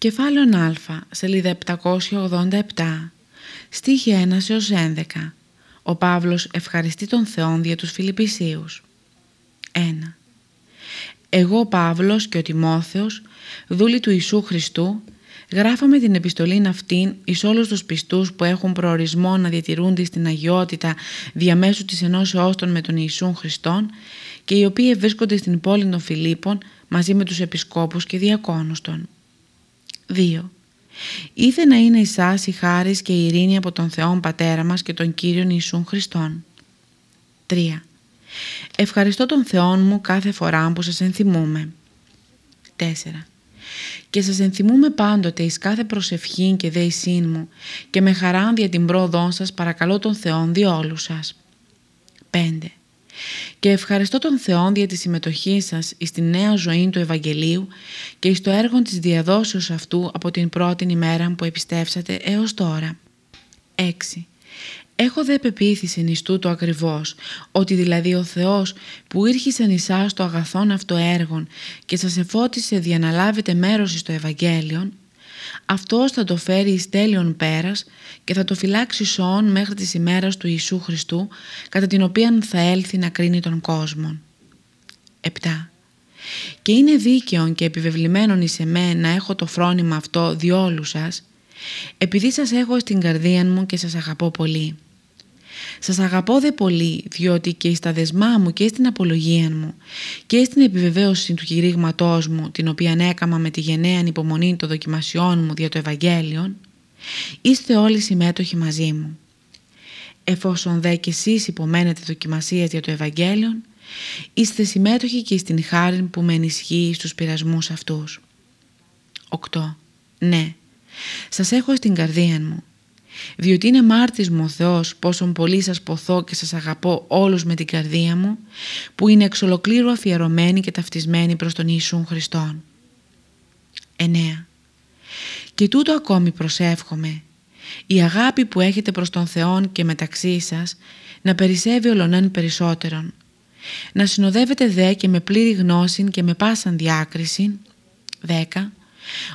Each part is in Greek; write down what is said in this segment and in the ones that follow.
Κεφάλαιο Α, σελίδα 787, στίχη 1 έως 11. Ο Παύλος ευχαριστεί τον Θεόν δια τους Φιλιππισίους. 1. Εγώ Παύλος και ο Τιμόθεος, δούλοι του Ιησού Χριστού, γράφαμε την επιστολή αυτήν εις όλους τους πιστούς που έχουν προορισμό να διατηρούνται στην αγιότητα διαμέσου της ενώσεώς των με τον Ιησούν Χριστόν και οι οποίοι βρίσκονται στην πόλη των Φιλίππων μαζί με τους επισκόπους και διακόνους των. 2. Ήθε να είναι εσάς η χάρις και η ειρήνη από τον Θεόν Πατέρα μας και τον Κύριον Ιησούν Χριστόν. 3. Ευχαριστώ τον Θεόν μου κάθε φορά που σας ενθυμούμε. 4. Και σας ενθυμούμε πάντοτε εις κάθε προσευχή και δέησήν μου και με χαρά δια την πρόοδό σας παρακαλώ τον Θεόν διόλου σας. 5 και ευχαριστώ τον Θεό για τη συμμετοχή σας στη νέα ζωή του Ευαγγελίου και στο έργο της διαδόσεως αυτού από την πρώτη ημέρα που επιστέψατε έως τώρα. 6. Έχω δε πεποίθηση εις τούτο ακριβώς, ότι δηλαδή ο Θεός που ήρχισε εσάς το αγαθόν αυτό έργον και σας εφώτισε διαναλάβετε μέρος στο Ευαγγέλιο, αυτός θα το φέρει εις τέλειον πέρας και θα το φυλάξει σώον μέχρι της ημέρας του Ιησού Χριστού κατά την οποία θα έλθει να κρίνει τον κόσμο. 7. Και είναι δίκαιον και επιβεβλημένον εις εμέ να έχω το φρόνημα αυτό διόλου σας, επειδή σας έχω στην καρδία μου και σας αγαπώ πολύ. Σας αγαπώ δε πολύ, διότι και στα δεσμά μου και στην απολογία μου και στην επιβεβαίωση του κηρύγματός μου, την οποία έκαμα με τη γενναία υπομονή των δοκιμασιών μου δια το Ευαγγέλιο, είστε όλοι συμμέτοχοι μαζί μου. Εφόσον δε και εσείς υπομένετε δοκιμασίες για το Ευαγγέλιο, είστε συμμέτοχοι και στην χάρη που με ενισχύει στους πειρασμούς αυτούς. 8. Ναι, σας έχω στην καρδία μου διότι είναι μάρτης μου ο Θεός πόσον πολύ σας ποθώ και σας αγαπώ όλους με την καρδία μου, που είναι εξ ολοκλήρου αφιερωμένοι και ταυτισμένοι προς τον Ιησούν Χριστόν. 9. Και τούτο ακόμη προσεύχομαι, η αγάπη που έχετε προς τον Θεό και μεταξύ σας να περισσεύει ολονέν περισσότερον, να συνοδεύετε δε και με πλήρη γνώση και με πάσαν διάκριση. 10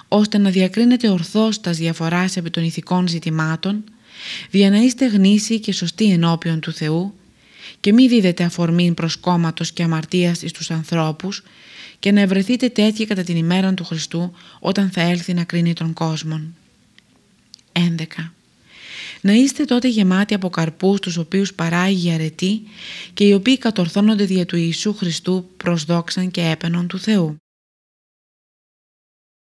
ώστε να διακρίνετε ορθώς τας διαφοράς επί των ηθικών ζητημάτων, δια να είστε γνήσιοι και σωστοί ενώπιον του Θεού και μη δίδετε αφορμή προσκόμματος και αμαρτίας εις τους ανθρώπους και να ευρεθείτε τέτοιοι κατά την ημέρα του Χριστού όταν θα έλθει να κρίνει τον κόσμο. 11. Να είστε τότε γεμάτοι από καρπούς τους οποίους παράγει η αρετή και οι οποίοι κατορθώνονται δια του Ιησού Χριστού προς δόξαν και έπαινον του Θεού.